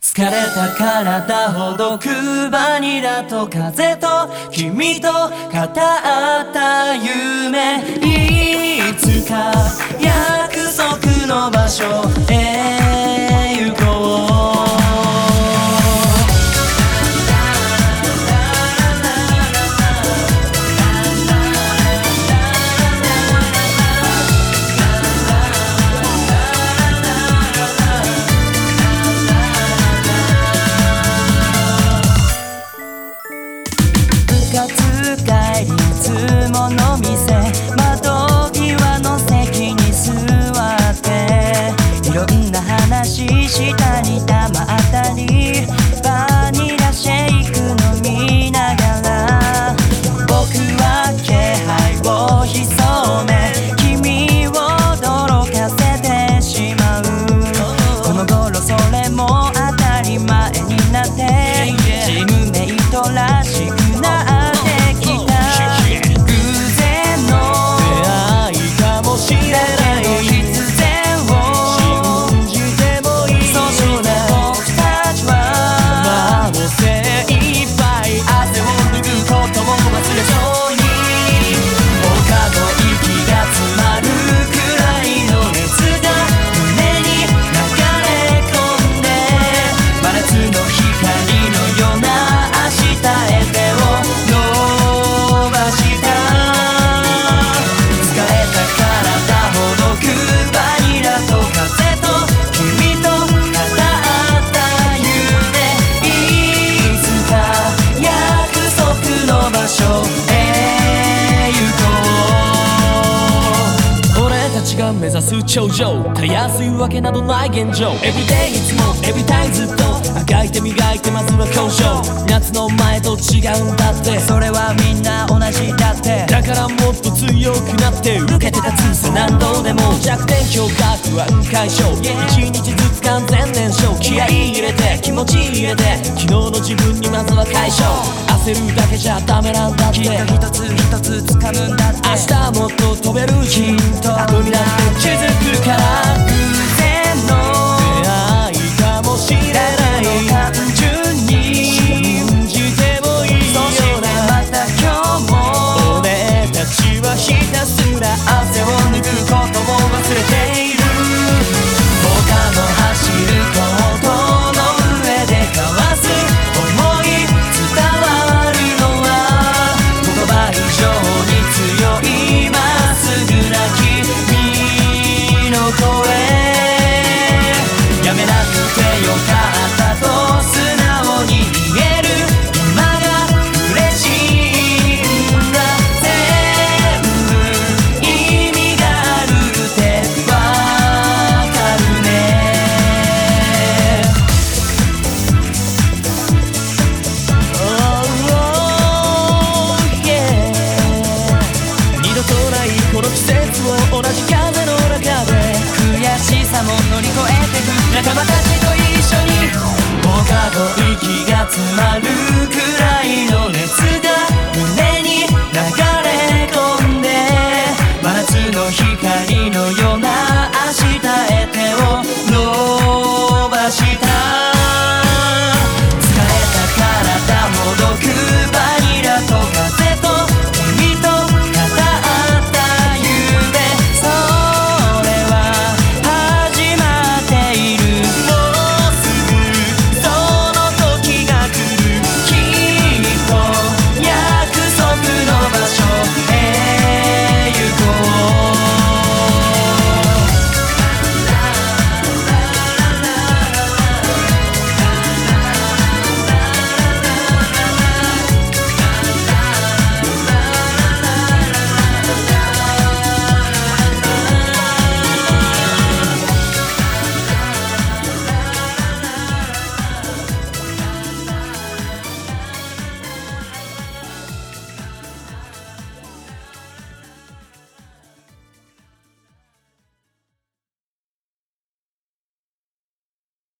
疲れた体ほどくバニラと風と君と語った夢。いつか約束の場所にたまって目指す頂上たやすいわけなどない現状。Everyday いつも Everytime ずっとあがいて磨いてまずは交渉夏の前と違うんだって。それはみんな同じだって。だからもっと強くなって受けてたツース何度でも弱点強化不安解消。一日ずつ完全燃焼。気合い入れて気持ち入れて昨日の自分にまずは解消。焦るだけじゃダメなんだって一つ一つ掴むんだって。明日もっと飛べるきっと後になって気づくから偶然の出会いかもしれない。